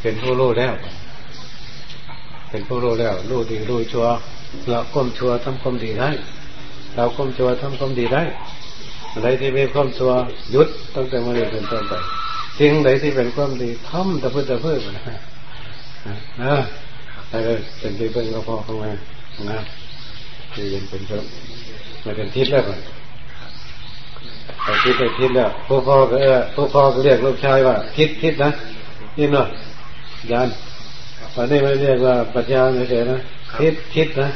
เป็นผู้รู้แล้ว เป็นผู้รู้แล้วรู้ดีรู้ชัวเราก้มชัวทำความดีได้เราก้มชัวทำความดีได้อะไรที่มีความชัวยุดตั้งแต่เมื่อเรียนเป็นต้นไปสิ่งใดที่เป็นความดีทำแต่เพื่อแต่เพื่อนะนะอะไรเป็นที่เพื่อนก็พอเข้ามานะที่เย็นเป็นเพื่อนมาเป็นทิศแล้วกันไปทิศไปทิศแล้วผู้พ่อก็เออผู้พ่อก็เรียกลูกชายว่าทิศทิศนะนี่เนาะ ยานตอนนี้ไม่เรียกว่าปัญญาเฉยๆนะทิศทิศนะ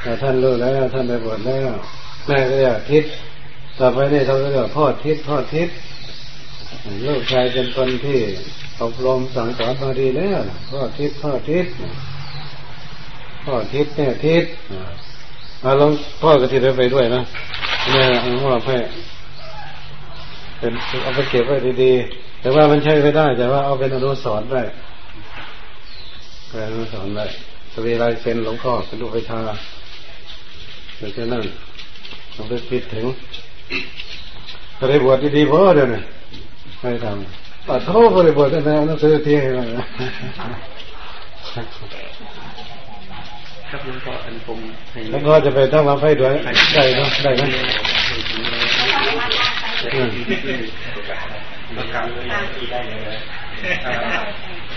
แต่ท่านรู้แล้ว ท่านไปบวชแล้วแม่ก็เรียกทิศต่อไปนี่เขาก็เรียกพ่อทิศพ่อทิศลูกชายเป็นคนที่อบรมสั่งสอนมาดีแล้วพ่อทิศพ่อทิศพ่อทิศแม่ทิศอาลองพ่อกระติดไปด้วยนะแม่เอาว่าให้เป็นเอาไปเก็บไว้ดีๆแต่ว่ามันใช้ไม่ได้ แต่ว่าเอาเป็นอนุสรณ์ได้ เป็นอนุสรณ์ได้สวีลายเซ็นหลวงพ่อเป็นลูกไปทาเป็นแค่นั้นเราไปปิดถึงก็ได้บวชดีๆเพราะเดี๋ยวนี้ไม่ทำปัดโทษบริบทแต่หนังสือที่ให้มาครับหลวงพ่ออันผมแล้วก็จะไปตั้งรับให้ด้วยได้ไหมได้ไหมตอนไ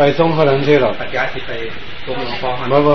ปส่งเขาหลังที่หรอปัจจัยที่ไปส่งหลวงพ่อบ่บ่